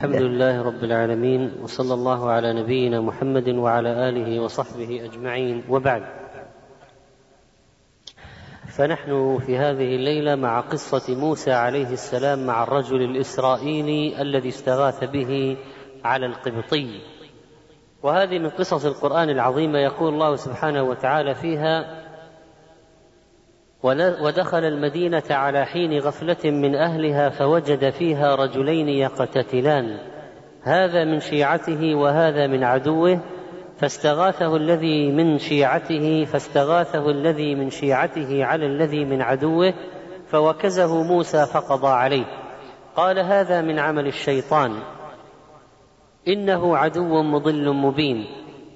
الحمد لله رب العالمين وصلى الله على نبينا محمد وعلى آله وصحبه أجمعين وبعد. فنحن في هذه الليلة مع قصة موسى عليه السلام مع الرجل الإسرائيلي الذي استغاث به على القبطي. وهذه من قصص القرآن العظيمة يقول الله سبحانه وتعالى فيها ودخل المدينة على حين غفلة من أهلها فوجد فيها رجلين يقتتلان. هذا من شيعته وهذا من عدوه فاستغاثه الذي من شيعته فاستغاثه الذي من شيعته على الذي من عدوه فوكزه موسى فقضى عليه. قال هذا من عمل الشيطان. إنه عدو مضل مبين.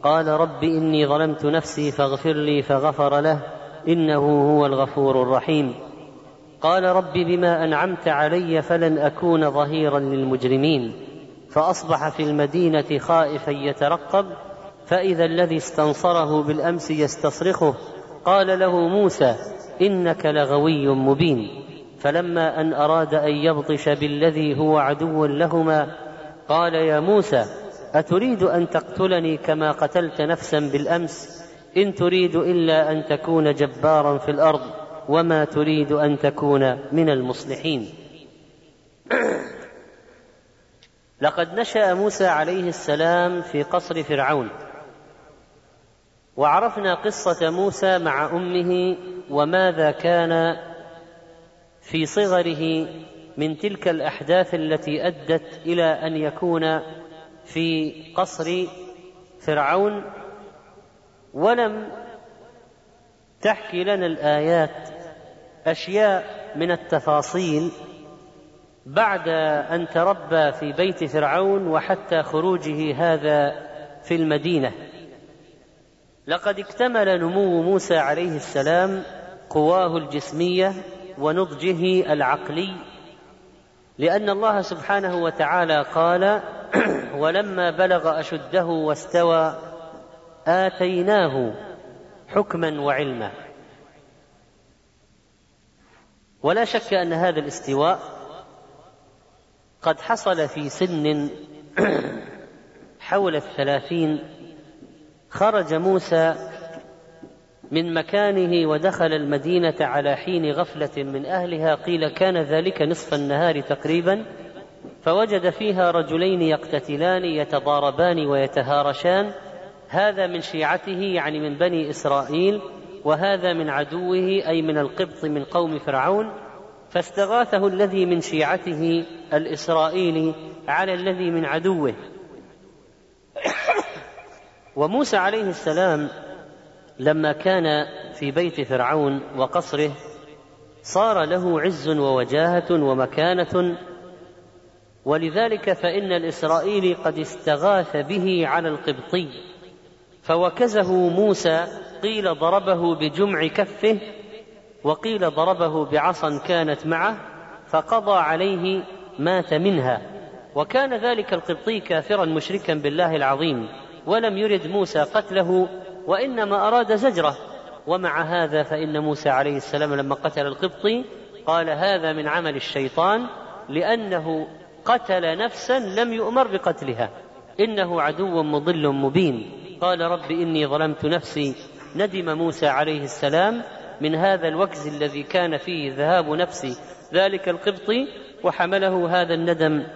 قال رب إني ظلمت نفسي فاغفر لي فغفر له. إنه هو الغفور الرحيم. قال رب بما أنعمت علي فلن أكون ظهيرا للمجرمين. فأصبح في المدينة خائفا يترقب فإذا الذي استنصره بالأمس يستصرخه قال له موسى إنك لغوي مبين. فلما أن أراد أن يبطش بالذي هو عدو لهما قال يا موسى أتريد أن تقتلني كما قتلت نفسا بالأمس؟ إن تريد إلا أن تكون جبارا في الأرض وما تريد أن تكون من المصلحين. لقد نشأ موسى عليه السلام في قصر فرعون. وعرفنا قصة موسى مع أمه وماذا كان في صغره من تلك الأحداث التي أدت إلى أن يكون في قصر فرعون. ولم تحكي لنا الآيات أشياء من التفاصيل بعد أن تربى في بيت فرعون وحتى خروجه هذا في المدينة. لقد اكتمل نمو موسى عليه السلام قواه الجسمية ونضجه العقلي لأن الله سبحانه وتعالى قال ولما بلغ أشده واستوى آتيناه حكما وعلما. ولا شك أن هذا الاستواء قد حصل في سن حول الثلاثين خرج موسى من مكانه ودخل المدينة على حين غفلة من أهلها قيل كان ذلك نصف النهار تقريبا فوجد فيها رجلين يقتتلان يتضاربان ويتهارشان هذا من شيعته يعني من بني إسرائيل وهذا من عدوه أي من القبط من قوم فرعون. فاستغاثه الذي من شيعته الإسرائيلي على الذي من عدوه. وموسى عليه السلام لما كان في بيت فرعون وقصره صار له عز ووجاهة ومكانة. ولذلك فإن الإسرائيلي قد استغاث به على القبطي. فوكزه موسى قيل ضربه بجمع كفه وقيل ضربه بعصا كانت معه فقضى عليه مات منها. وكان ذلك القبطي كافرا مشركا بالله العظيم ولم يرد موسى قتله وإنما أراد زجرة. ومع هذا فإن موسى عليه السلام لما قتل القبطي قال هذا من عمل الشيطان لأنه قتل نفسا لم يؤمر بقتلها. إنه عدو مضل مبين. قال رب إني ظلمت نفسي. ندم موسى عليه السلام من هذا الوكز الذي كان فيه ذهاب نفس ذلك القبطي وحمله هذا الندم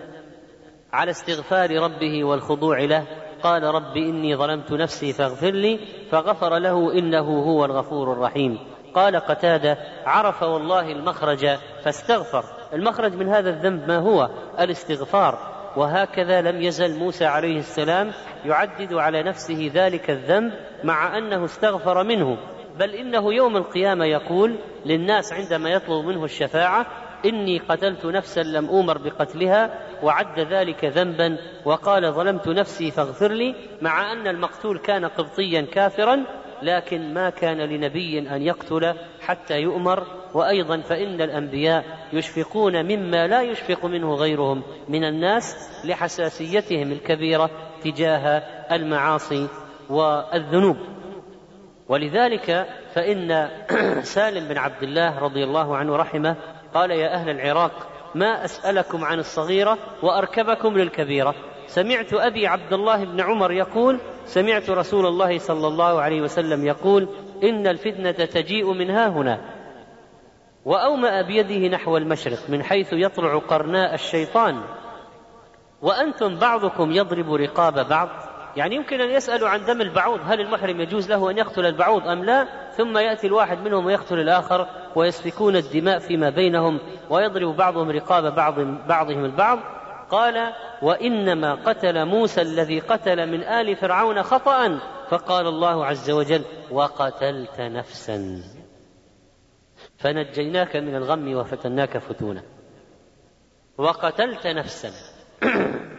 على استغفار ربه والخضوع له. قال رب إني ظلمت نفسي فاغفر لي فغفر له إنه هو الغفور الرحيم. قال قتادة عرف والله المخرج فاستغفر. المخرج من هذا الذنب ما هو؟ الاستغفار. وهكذا لم يزل موسى عليه السلام يعدد على نفسه ذلك الذنب مع أنه استغفر منه. بل إنه يوم القيامة يقول للناس عندما يطلب منه الشفاعة إني قتلت نفسا لم أومر بقتلها وعد ذلك ذنبا وقال ظلمت نفسي فاغفر لي مع أن المقتول كان قبطيا كافرا لكن ما كان لنبي أن يقتل حتى يؤمر وأيضا فإن الأنبياء يشفقون مما لا يشفق منه غيرهم من الناس لحساسيتهم الكبيرة تجاه المعاصي والذنوب. ولذلك فإن سالم بن عبد الله رضي الله عنه رحمه قال يا أهل العراق ما أسألكم عن الصغيرة وأركبكم للكبيرة. سمعت أبي عبد الله بن عمر يقول سمعت رسول الله صلى الله عليه وسلم يقول إن الفتنة تجيء من ها هنا. وأومأ بيده نحو المشرق من حيث يطلع قرناء الشيطان. وأنتم بعضكم يضرب رقاب بعض. يعني يمكن أن يسألوا عن دم البعوض هل المحرم يجوز له أن يقتل البعوض أم لا؟ ثم يأتي الواحد منهم ويقتل الآخر ويسفكون الدماء فيما بينهم ويضرب بعضهم رقاب بعض بعضهم البعض. قال وإنما قتل موسى الذي قتل من آل فرعون خطأ فقال الله عز وجل وقتلت نفسا. فنجيناك من الغم وفتناك فتونا. وقتلت نفسا.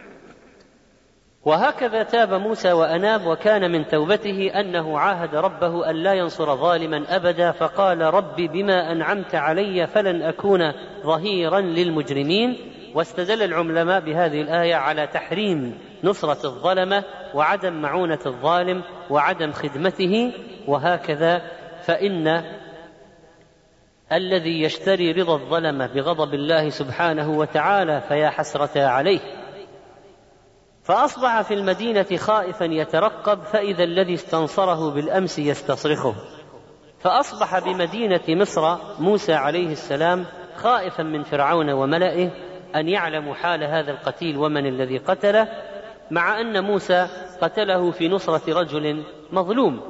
وهكذا تاب موسى وأناب وكان من توبته أنه عاهد ربه أن لا ينصر ظالما أبدا فقال رب بما أنعمت علي فلن أكون ظهيرا للمجرمين. واستدل العلماء بهذه الآية على تحريم نصرة الظلمة وعدم معونة الظالم وعدم خدمته وهكذا فإن الذي يشتري رضا الظلمة بغضب الله سبحانه وتعالى فيا حسرة عليه. فأصبح في المدينة خائفا يترقب فإذا الذي استنصره بالأمس يستصرخه. فأصبح بمدينة مصر موسى عليه السلام خائفا من فرعون وملئه أن يعلموا حال هذا القتيل ومن الذي قتله مع أن موسى قتله في نصرة رجل مظلوم.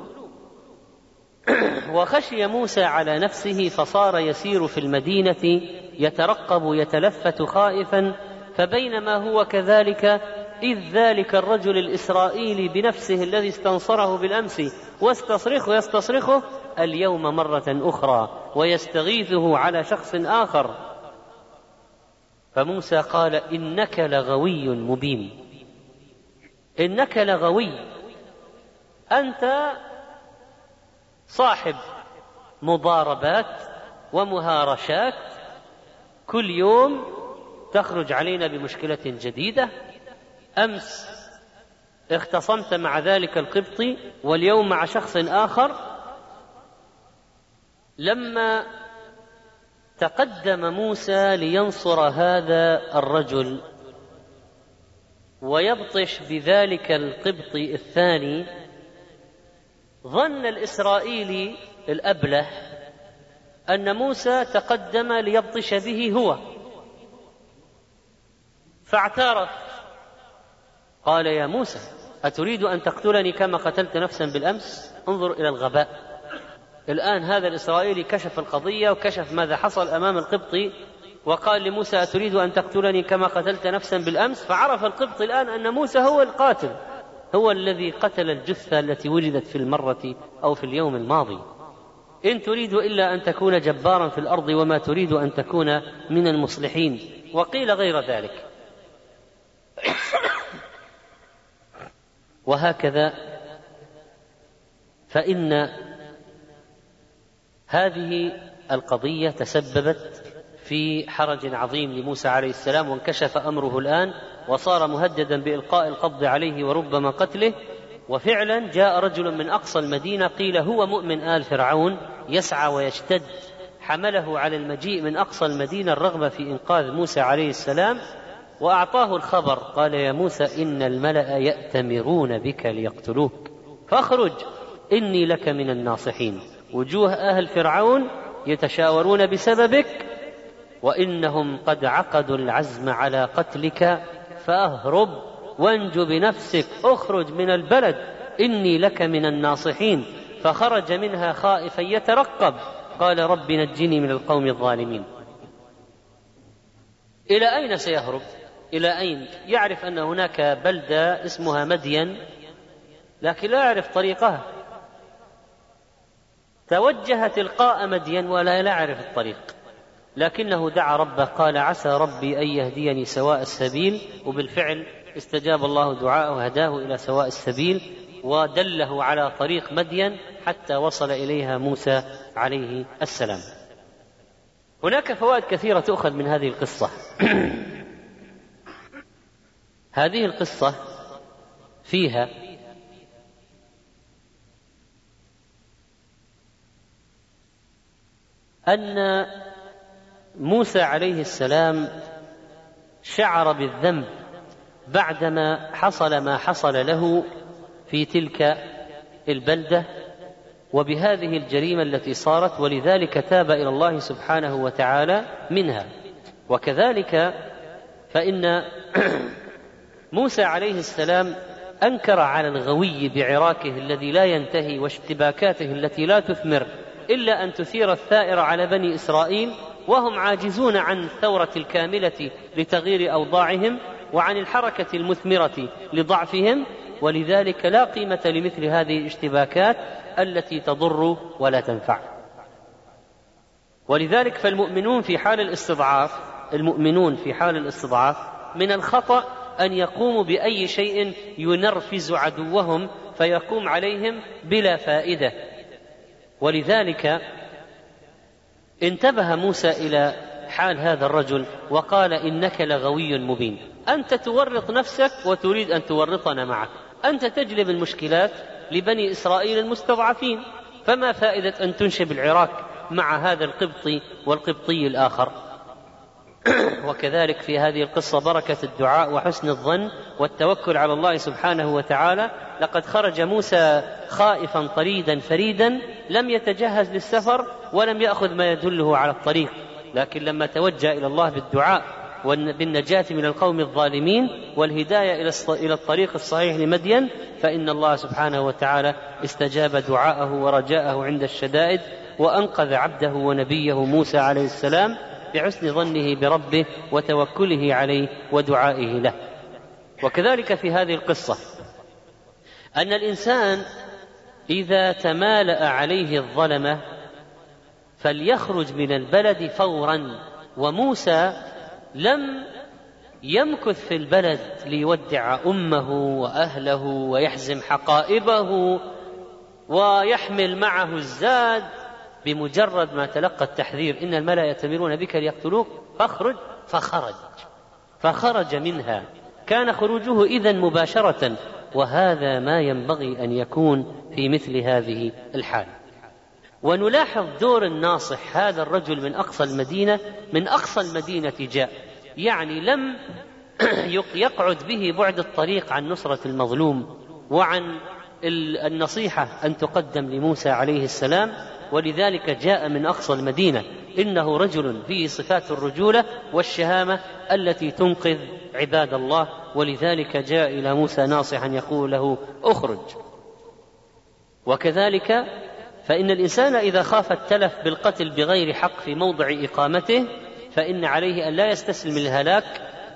وخشي موسى على نفسه فصار يسير في المدينة يترقب يتلفت خائفا فبينما هو كذلك إذ ذلك الرجل الإسرائيلي بنفسه الذي استنصره بالأمس واستصرخه يستصرخه اليوم مرة أخرى ويستغيثه على شخص آخر. فموسى قال إنك لغوي مبين. إنك لغوي. أنت صاحب مضاربات ومهارشات. كل يوم تخرج علينا بمشكلة جديدة. أمس اختصمت مع ذلك القبطي واليوم مع شخص آخر. لما تقدم موسى لينصر هذا الرجل ويبطش بذلك القبطي الثاني. ظن الاسرائيلي الأبلة أن موسى تقدم ليبطش به هو. فاعترف قال يا موسى أتريد أن تقتلني كما قتلت نفسا بالأمس؟ انظر إلى الغباء. الآن هذا الإسرائيلي كشف القضية وكشف ماذا حصل أمام القبطي وقال لموسى أتريد أن تقتلني كما قتلت نفسا بالأمس؟ فعرف القبطي الآن أن موسى هو القاتل هو الذي قتل الجثة التي وجدت في المرة أو في اليوم الماضي. إن تريد إلا أن تكون جبارا في الأرض وما تريد أن تكون من المصلحين. وقيل غير ذلك. وهكذا فإن هذه القضية تسببت في حرج عظيم لموسى عليه السلام وانكشف أمره الآن وصار مهددا بإلقاء القبض عليه وربما قتله. وفعلا جاء رجل من أقصى المدينة قيل هو مؤمن آل فرعون يسعى ويشتد. حمله على المجيء من أقصى المدينة الرغبة في إنقاذ موسى عليه السلام وأعطاه الخبر قال يا موسى إن الملأ يأتمرون بك ليقتلوك. فاخرج إني لك من الناصحين. وجوه أهل فرعون يتشاورون بسببك وإنهم قد عقدوا العزم على قتلك فأهرب وانج بنفسك اخرج من البلد إني لك من الناصحين. فخرج منها خائفا يترقب. قال رب نجني من القوم الظالمين. إلى أين سيهرب؟ إلى أين؟ يعرف أن هناك بلدة اسمها مدين لكن لا يعرف طريقها. توجه تلقاء مدين ولا يعرف الطريق. لكنه دعا ربه قال عسى ربي أن يهديني سواء السبيل. وبالفعل استجاب الله دعاءه وهداه إلى سواء السبيل ودله على طريق مدين حتى وصل إليها موسى عليه السلام. هناك فوائد كثيرة تؤخذ من هذه القصة. هذه القصة فيها أن موسى عليه السلام شعر بالذنب بعدما حصل ما حصل له في تلك البلدة وبهذه الجريمة التي صارت ولذلك تاب إلى الله سبحانه وتعالى منها. وكذلك فإن موسى عليه السلام أنكر على الغوي بعراكه الذي لا ينتهي واشتباكاته التي لا تثمر. إلا أن تثير الثائر على بني إسرائيل وهم عاجزون عن الثورة الكاملة لتغيير أوضاعهم وعن الحركة المثمرة لضعفهم ولذلك لا قيمة لمثل هذه الاشتباكات التي تضر ولا تنفع. ولذلك فالمؤمنون في حال الاستضعاف المؤمنون في حال الاستضعاف من الخطأ أن يقوموا بأي شيء ينرفز عدوهم فيقوم عليهم بلا فائدة. ولذلك انتبه موسى إلى حال هذا الرجل وقال إنك لغوي مبين. أنت تورط نفسك وتريد أن تورطنا معك. أنت تجلب المشكلات لبني إسرائيل المستضعفين. فما فائدة أن تنشب العراق مع هذا القبطي والقبطي الآخر؟ وكذلك في هذه القصة بركة الدعاء وحسن الظن والتوكل على الله سبحانه وتعالى. لقد خرج موسى خائفا طريدا فريدا لم يتجهز للسفر ولم يأخذ ما يدله على الطريق. لكن لما توجه إلى الله بالدعاء بالنجاة من القوم الظالمين والهداية إلى الطريق الصحيح لمدين فإن الله سبحانه وتعالى استجاب دعاءه ورجاءه عند الشدائد وأنقذ عبده ونبيه موسى عليه السلام بحسن ظنه بربه وتوكله عليه ودعائه له. وكذلك في هذه القصة أن الإنسان إذا تمالأ عليه الظلمة فليخرج من البلد فورا. وموسى لم يمكث في البلد ليودع أمه وأهله ويحزم حقائبه ويحمل معه الزاد بمجرد ما تلقى التحذير. إن الملأ يأتمرون بك ليقتلوك فاخرج. فخرج. فخرج منها. كان خروجه اذا مباشرة. وهذا ما ينبغي أن يكون في مثل هذه الحال. ونلاحظ دور الناصح هذا الرجل من أقصى المدينة من أقصى المدينة جاء. يعني لم يقعد به بعد الطريق عن نصرة المظلوم وعن النصيحة أن تقدم لموسى عليه السلام ولذلك جاء من أقصى المدينة إنه رجل فيه صفات الرجولة والشهامة التي تنقذ عباد الله ولذلك جاء إلى موسى ناصحا يقول له أخرج. وكذلك فإن الإنسان إذا خاف التلف بالقتل بغير حق في موضع إقامته فإن عليه أن لا يستسلم للهلاك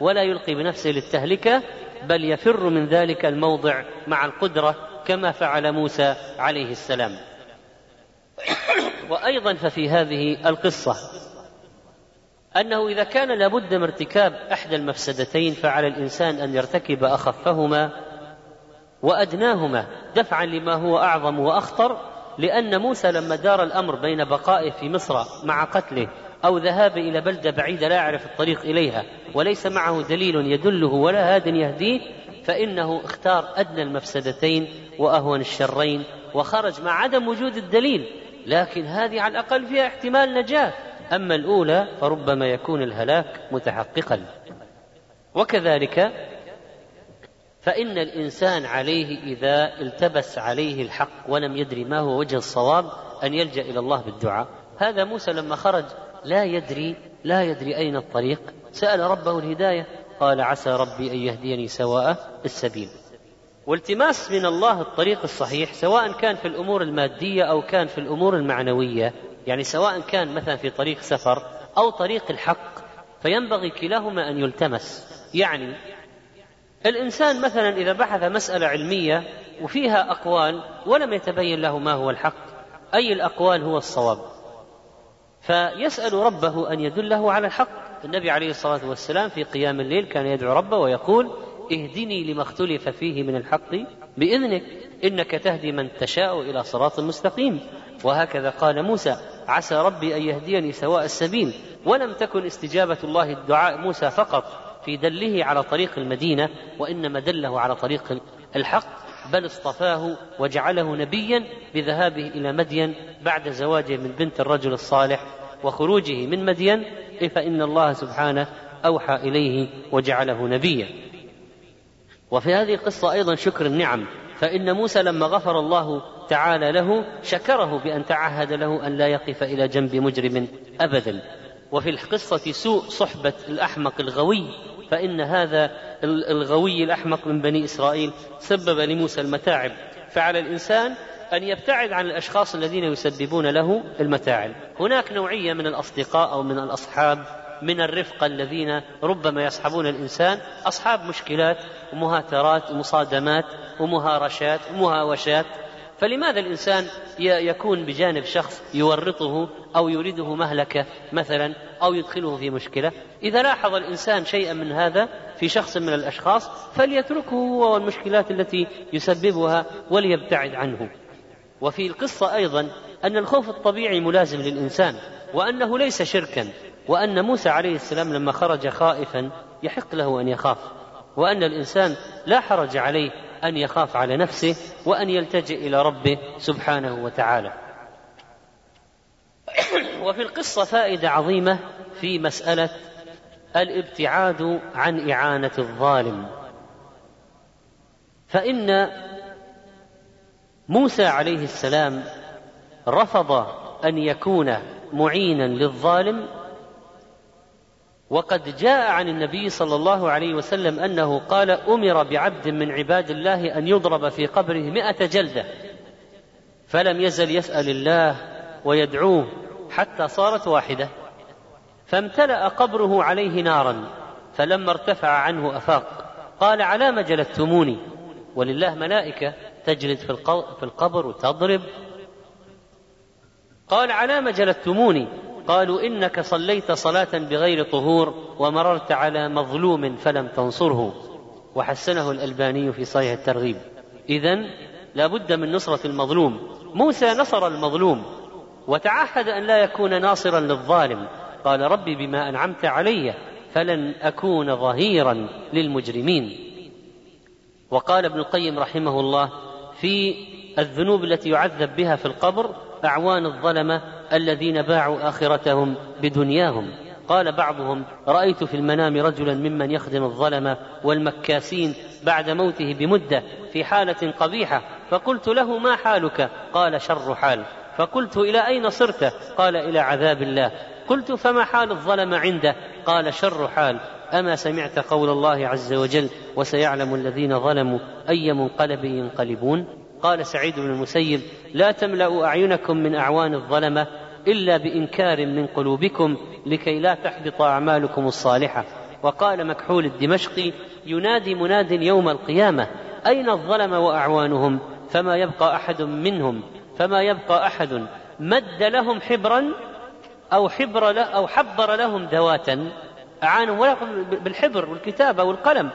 ولا يلقي بنفسه للتهلكة بل يفر من ذلك الموضع مع القدرة كما فعل موسى عليه السلام. وأيضا ففي هذه القصة أنه إذا كان لابد من ارتكاب إحدى المفسدتين فعلى الإنسان أن يرتكب أخفهما وأدناهما دفعا لما هو أعظم وأخطر لأن موسى لما دار الأمر بين بقائه في مصر مع قتله أو ذهاب إلى بلدة بعيدة لا يعرف الطريق إليها وليس معه دليل يدله ولا هاد يهديه فإنه اختار أدنى المفسدتين وأهون الشرين وخرج مع عدم وجود الدليل. لكن هذه على الأقل فيها احتمال نجاة. أما الأولى فربما يكون الهلاك متحققا. وكذلك فإن الإنسان عليه إذا التبس عليه الحق ولم يدري ما هو وجه الصواب أن يلجأ إلى الله بالدعاء. هذا موسى لما خرج لا يدري لا يدري أين الطريق. سأل ربه الهداية. قال عسى ربي أن يهديني سواء السبيل. والتماس من الله الطريق الصحيح سواء كان في الأمور المادية أو كان في الأمور المعنوية يعني سواء كان مثلا في طريق سفر أو طريق الحق فينبغي كلاهما أن يلتمس. يعني الإنسان مثلا إذا بحث مسألة علمية وفيها أقوال ولم يتبين له ما هو الحق أي الأقوال هو الصواب؟ فيسأل ربه أن يدله على الحق. النبي عليه الصلاة والسلام في قيام الليل كان يدعو ربه ويقول اهدني لما اختلف فيه من الحق بإذنك إنك تهدي من تشاء إلى صراط مستقيم. وهكذا قال موسى عسى ربي أن يهديني سواء السبيل. ولم تكن استجابة الله الدعاء موسى فقط في دله على طريق المدينة وإنما دله على طريق الحق. بل اصطفاه وجعله نبيا بذهابه إلى مدين بعد زواجه من بنت الرجل الصالح وخروجه من مدين. فان الله سبحانه أوحى إليه وجعله نبيا. وفي هذه القصة أيضا شكر النعم فإن موسى لما غفر الله تعالى له شكره بأن تعهد له أن لا يقف إلى جنب مجرم أبدا. وفي القصة سوء صحبة الأحمق الغوي فإن هذا الغوي الأحمق من بني إسرائيل سبب لموسى المتاعب. فعلى الإنسان أن يبتعد عن الأشخاص الذين يسببون له المتاعب. هناك نوعية من الأصدقاء أو من الأصحاب من الرفقة الذين ربما يصحبون الإنسان أصحاب مشكلات ومهاترات ومصادمات ومهارشات ومهاوشات فلماذا الإنسان يكون بجانب شخص يورطه أو يريده مهلكة مثلا أو يدخله في مشكلة؟ إذا لاحظ الإنسان شيئا من هذا في شخص من الأشخاص فليتركه هو والمشكلات التي يسببها وليبتعد عنه. وفي القصة أيضا أن الخوف الطبيعي ملازم للإنسان وأنه ليس شركا وأن موسى عليه السلام لما خرج خائفا يحق له أن يخاف. وأن الإنسان لا حرج عليه أن يخاف على نفسه وأن يلتجئ إلى ربه سبحانه وتعالى. وفي القصة فائدة عظيمة في مسألة الابتعاد عن إعانة الظالم. فإن موسى عليه السلام رفض أن يكون معينا للظالم وقد جاء عن النبي صلى الله عليه وسلم أنه قال أمر بعبد من عباد الله أن يضرب في قبره مئة جلدة فلم يزل يسأل الله ويدعوه حتى صارت واحدة فامتلأ قبره عليه نارا فلما ارتفع عنه أفاق قال على ما جلدتموني؟ ولله ملائكة تجلد في القبر وتضرب. قال على ما جلدتموني؟ قالوا إنك صليت صلاة بغير طهور ومررت على مظلوم فلم تنصره. وحسنه الألباني في صحيح الترغيب. اذا لا بد من نصرة المظلوم. موسى نصر المظلوم وتعهد أن لا يكون ناصرا للظالم. قال ربي بما أنعمت علي فلن أكون ظهيرا للمجرمين. وقال ابن القيم رحمه الله في الذنوب التي يعذب بها في القبر أعوان الظلمة الذين باعوا آخرتهم بدنياهم. قال بعضهم رأيت في المنام رجلا ممن يخدم الظلمة والمكاسين بعد موته بمدة في حالة قبيحة فقلت له ما حالك؟ قال شر حال. فقلت إلى أين صرت؟ قال إلى عذاب الله. قلت فما حال الظلم عنده؟ قال شر حال. أما سمعت قول الله عز وجل وسيعلم الذين ظلموا أي منقلب ينقلبون؟ قال سعيد بن المسيب لا تملا أعينكم من أعوان الظلمة إلا بإنكار من قلوبكم لكي لا تحبط أعمالكم الصالحة. وقال مكحول الدمشقي ينادي مناد يوم القيامة أين الظلم وأعوانهم؟ فما يبقى أحد منهم فما يبقى أحد مد لهم حبرا أو حبر أو حبر لهم دواتا أعانهم ولا بالحبر والكتابه والقلم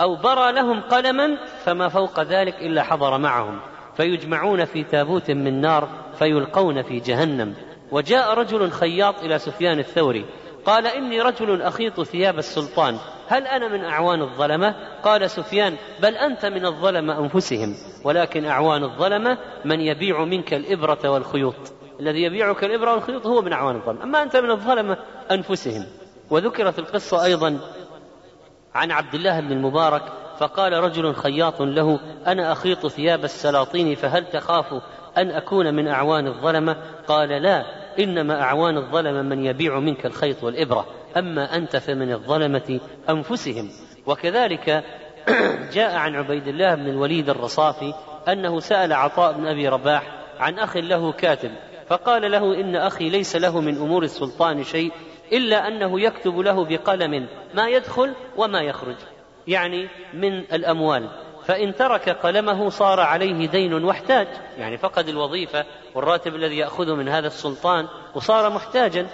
أو برى لهم قلما فما فوق ذلك إلا حضر معهم فيجمعون في تابوت من نار فيلقون في جهنم. وجاء رجل خياط إلى سفيان الثوري قال إني رجل أخيط ثياب السلطان هل أنا من أعوان الظلمة؟ قال سفيان بل أنت من الظلمه أنفسهم ولكن أعوان الظلمة من يبيع منك الإبرة والخيوط. الذي يبيعك الإبرة والخيوط هو من أعوان الظلمة أما أنت من الظلمة أنفسهم. وذكرت القصة أيضا عن عبد الله بن المبارك فقال رجل خياط له أنا أخيط ثياب السلاطين فهل تخاف أن أكون من أعوان الظلمة؟ قال لا إنما أعوان الظلمة من يبيع منك الخيط والإبرة. أما أنت فمن الظلمة أنفسهم. وكذلك جاء عن عبيد الله بن الوليد الرصافي أنه سأل عطاء بن أبي رباح عن أخ له كاتب فقال له إن أخي ليس له من أمور السلطان شيء إلا أنه يكتب له بقلم ما يدخل وما يخرج. يعني من الأموال. فإن ترك قلمه صار عليه دين واحتاج. يعني فقد الوظيفة والراتب الذي ياخذه من هذا السلطان وصار محتاجا.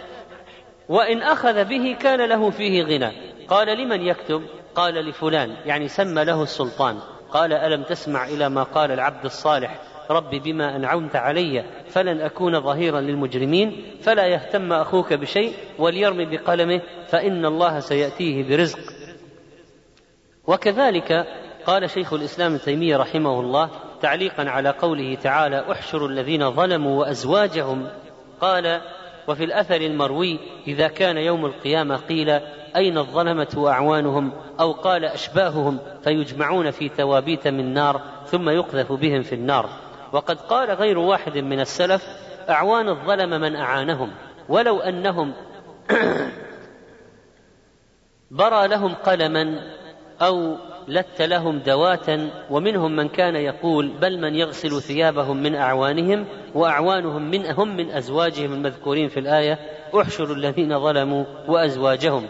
وإن أخذ به كان له فيه غنى. قال لمن يكتب؟ قال لفلان. يعني سمى له السلطان. قال ألم تسمع إلى ما قال العبد الصالح؟ رب بما أنعمت علي فلن أكون ظهيرا للمجرمين فلا يهتم أخوك بشيء وليرمي بقلمه فإن الله سيأتيه برزق. وكذلك قال شيخ الإسلام ابن تيمية رحمه الله تعليقا على قوله تعالى احشروا الذين ظلموا وأزواجهم قال وفي الأثر المروي إذا كان يوم القيامة قيل أين الظلمة وأعوانهم؟ أو قال أشباههم فيجمعون في توابيت من نار ثم يقذف بهم في النار. وقد قال غير واحد من السلف أعوان الظلم من أعانهم ولو أنهم برى لهم قلما أو لت لهم دواتا ومنهم من كان يقول بل من يغسل ثيابهم من أعوانهم وأعوانهم من هم من أزواجهم المذكورين في الآية احشروا الذين ظلموا وأزواجهم.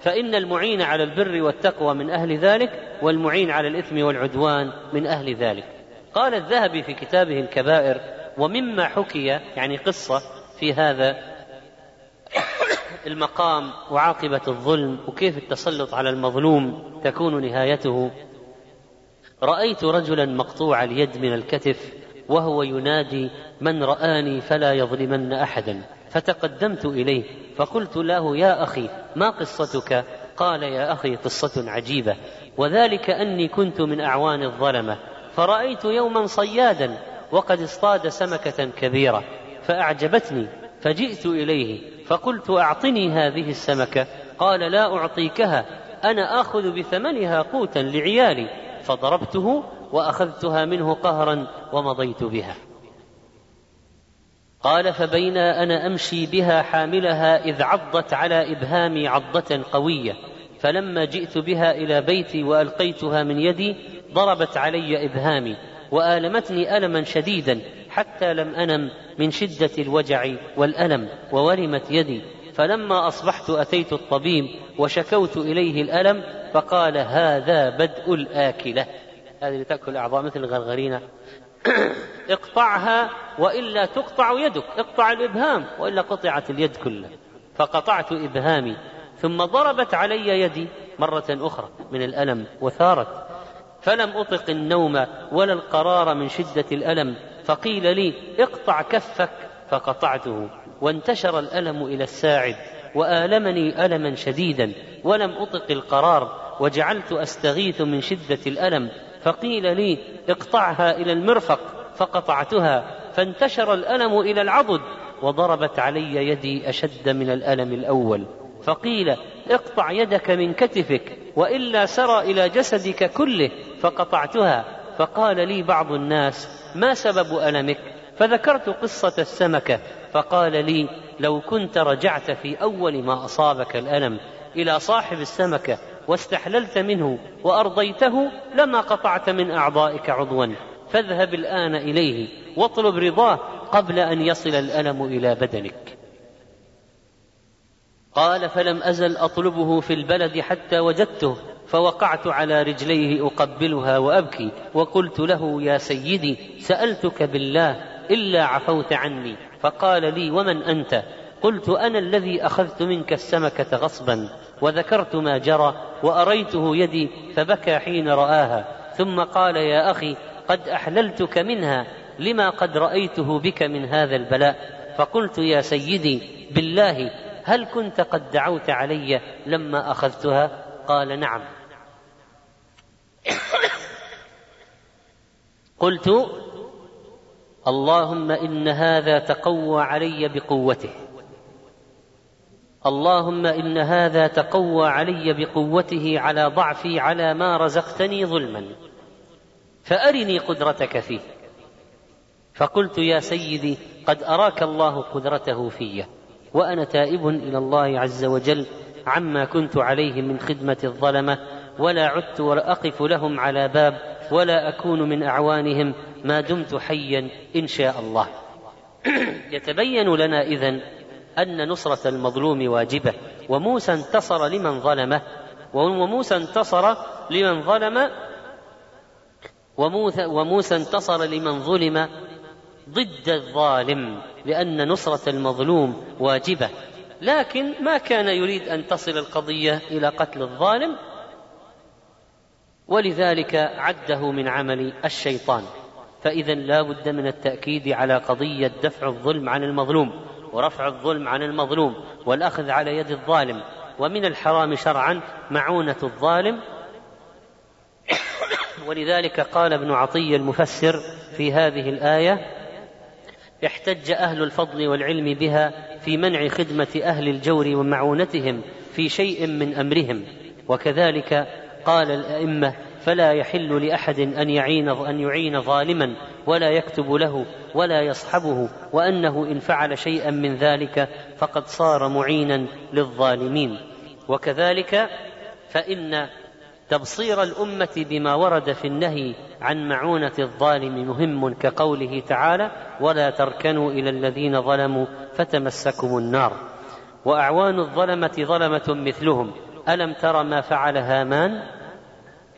فإن المعين على البر والتقوى من أهل ذلك والمعين على الإثم والعدوان من أهل ذلك. قال الذهبي في كتابه الكبائر ومما حكي يعني قصة في هذا المقام وعاقبة الظلم وكيف التسلط على المظلوم تكون نهايته. رأيت رجلا مقطوع اليد من الكتف وهو ينادي من رآني فلا يظلمن أحدا. فتقدمت إليه فقلت له يا أخي ما قصتك؟ قال يا أخي قصة عجيبة وذلك أني كنت من أعوان الظلمة. فرأيت يوما صيادا وقد اصطاد سمكة كبيرة فأعجبتني فجئت إليه فقلت أعطني هذه السمكة قال لا أعطيكها أنا آخذ بثمنها قوتا لعيالي فضربته وأخذتها منه قهرا ومضيت بها. قال فبين أنا أمشي بها حاملها إذ عضت على إبهامي عضة قوية فلما جئت بها إلى بيتي وألقيتها من يدي ضربت علي إبهامي وآلمتني ألما شديدا حتى لم أنم من شدة الوجع والألم وورمت يدي. فلما أصبحت أتيت الطبيب وشكوت إليه الألم فقال هذا بدء الآكلة. هذه اللي تأكل أعضاء مثل الغرغرينة. اقطعها وإلا تقطع يدك. اقطع الإبهام وإلا قطعت اليد كلها. فقطعت إبهامي. ثم ضربت علي يدي مرة أخرى من الألم وثارت. فلم أطق النوم ولا القرار من شدة الألم فقيل لي اقطع كفك فقطعته وانتشر الألم إلى الساعد وآلمني ألما شديدا ولم أطق القرار وجعلت أستغيث من شدة الألم فقيل لي اقطعها إلى المرفق فقطعتها فانتشر الألم إلى العضد وضربت علي يدي أشد من الألم الأول فقيل اقطع يدك من كتفك وإلا سرى إلى جسدك كله فقطعتها. فقال لي بعض الناس ما سبب ألمك؟ فذكرت قصة السمكة. فقال لي لو كنت رجعت في أول ما أصابك الألم إلى صاحب السمكة واستحللت منه وأرضيته لما قطعت من أعضائك عضوا. فاذهب الآن إليه واطلب رضاه قبل أن يصل الألم إلى بدنك. قال فلم أزل أطلبه في البلد حتى وجدته فوقعت على رجليه أقبلها وأبكي وقلت له يا سيدي سألتك بالله إلا عفوت عني فقال لي ومن أنت؟ قلت أنا الذي أخذت منك السمكة غصبا وذكرت ما جرى وأريته يدي فبكى حين رآها ثم قال يا أخي قد أحللتك منها لما قد رأيته بك من هذا البلاء؟ فقلت يا سيدي بالله هل كنت قد دعوت علي لما أخذتها؟ قال نعم. قلت اللهم إن هذا تقوى علي بقوته. اللهم إن هذا تقوى علي بقوته على ضعفي على ما رزقتني ظلما. فأرني قدرتك فيه. فقلت يا سيدي قد أراك الله قدرته في. وأنا تائب إلى الله عز وجل عما كنت عليه من خدمة الظلمة ولا عدت اقف لهم على باب ولا أكون من أعوانهم ما دمت حيا إن شاء الله. يتبين لنا إذن أن نصرة المظلوم واجبة وموسى انتصر لمن ظلمه وموسى انتصر لمن ظلم وموسى انتصر لمن ظلم ضد الظالم. لأن نصرة المظلوم واجبة. لكن ما كان يريد أن تصل القضية إلى قتل الظالم ولذلك عده من عمل الشيطان. فإذا لا بد من التأكيد على قضية دفع الظلم عن المظلوم ورفع الظلم عن المظلوم والأخذ على يد الظالم. ومن الحرام شرعا معونة الظالم. ولذلك قال ابن عطية المفسر في هذه الآية احتج أهل الفضل والعلم بها في منع خدمة أهل الجور ومعونتهم في شيء من أمرهم. وكذلك قال الأئمة فلا يحل لأحد أن يعين أن يعين ظالما ولا يكتب له ولا يصحبه وأنه إن فعل شيئا من ذلك فقد صار معينا للظالمين. وكذلك فإن تبصير الأمة بما ورد في النهي عن معونة الظالم مهم كقوله تعالى ولا تركنوا إلى الذين ظلموا فتمسكم النار وأعوان الظلمة ظلمة مثلهم ألم تر ما فعل هامان؟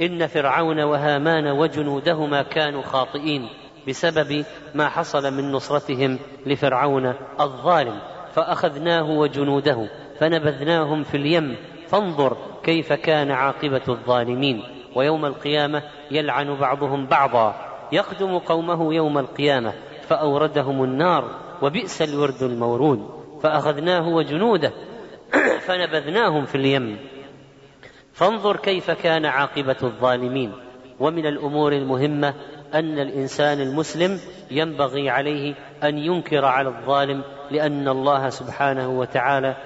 إن فرعون وهامان وجنودهما كانوا خاطئين بسبب ما حصل من نصرتهم لفرعون الظالم فأخذناه وجنوده فنبذناهم في اليم فانظر كيف كان عاقبة الظالمين ويوم القيامة يلعن بعضهم بعضا يقدم قومه يوم القيامة فأوردهم النار وبئس الورد المورود فأخذناه وجنوده فنبذناهم في اليم. فانظر كيف كان عاقبة الظالمين ومن الأمور المهمة أن الإنسان المسلم ينبغي عليه أن ينكر على الظالم لأن الله سبحانه وتعالى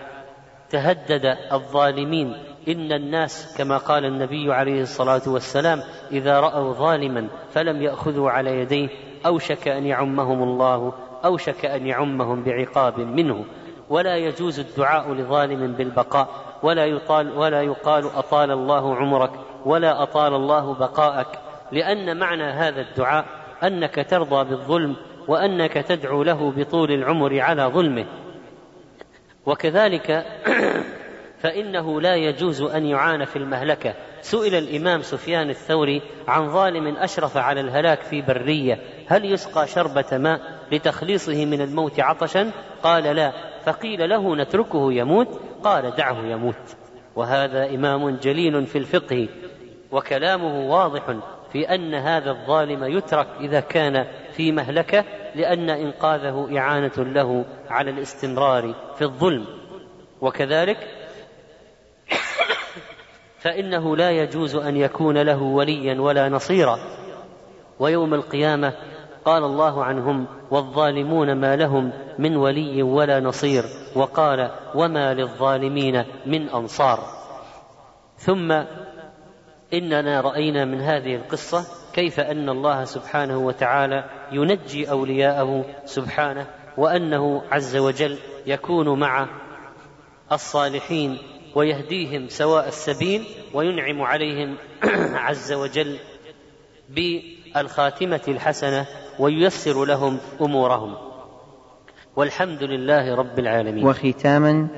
تهدد الظالمين. إن الناس كما قال النبي عليه الصلاة والسلام إذا رأوا ظالما فلم يأخذوا على يديه اوشك أن يعمهم الله اوشك أن يعمهم بعقاب منه. ولا يجوز الدعاء لظالم بالبقاء. ولا يقال ولا يقال أطال الله عمرك ولا أطال الله بقاءك. لأن معنى هذا الدعاء أنك ترضى بالظلم وأنك تدعو له بطول العمر على ظلمه. وكذلك فإنه لا يجوز أن يعان في المهلكة. سئل الإمام سفيان الثوري عن ظالم أشرف على الهلاك في برية هل يسقى شربة ماء لتخليصه من الموت عطشا؟ قال لا. فقيل له نتركه يموت؟ قال دعه يموت. وهذا إمام جليل في الفقه وكلامه واضح في أن هذا الظالم يترك إذا كان في مهلكة لأن إنقاذه إعانة له على الاستمرار في الظلم. وكذلك فإنه لا يجوز أن يكون له وليا ولا نصيرا. ويوم القيامة قال الله عنهم والظالمون ما لهم من ولي ولا نصير. وقال وما للظالمين من أنصار. ثم إننا رأينا من هذه القصة كيف أن الله سبحانه وتعالى ينجي أولياءه سبحانه وأنه عز وجل يكون مع الصالحين ويهديهم سواء السبيل وينعم عليهم عز وجل بالخاتمة الحسنة وييسر لهم أمورهم. والحمد لله رب العالمين. وختاما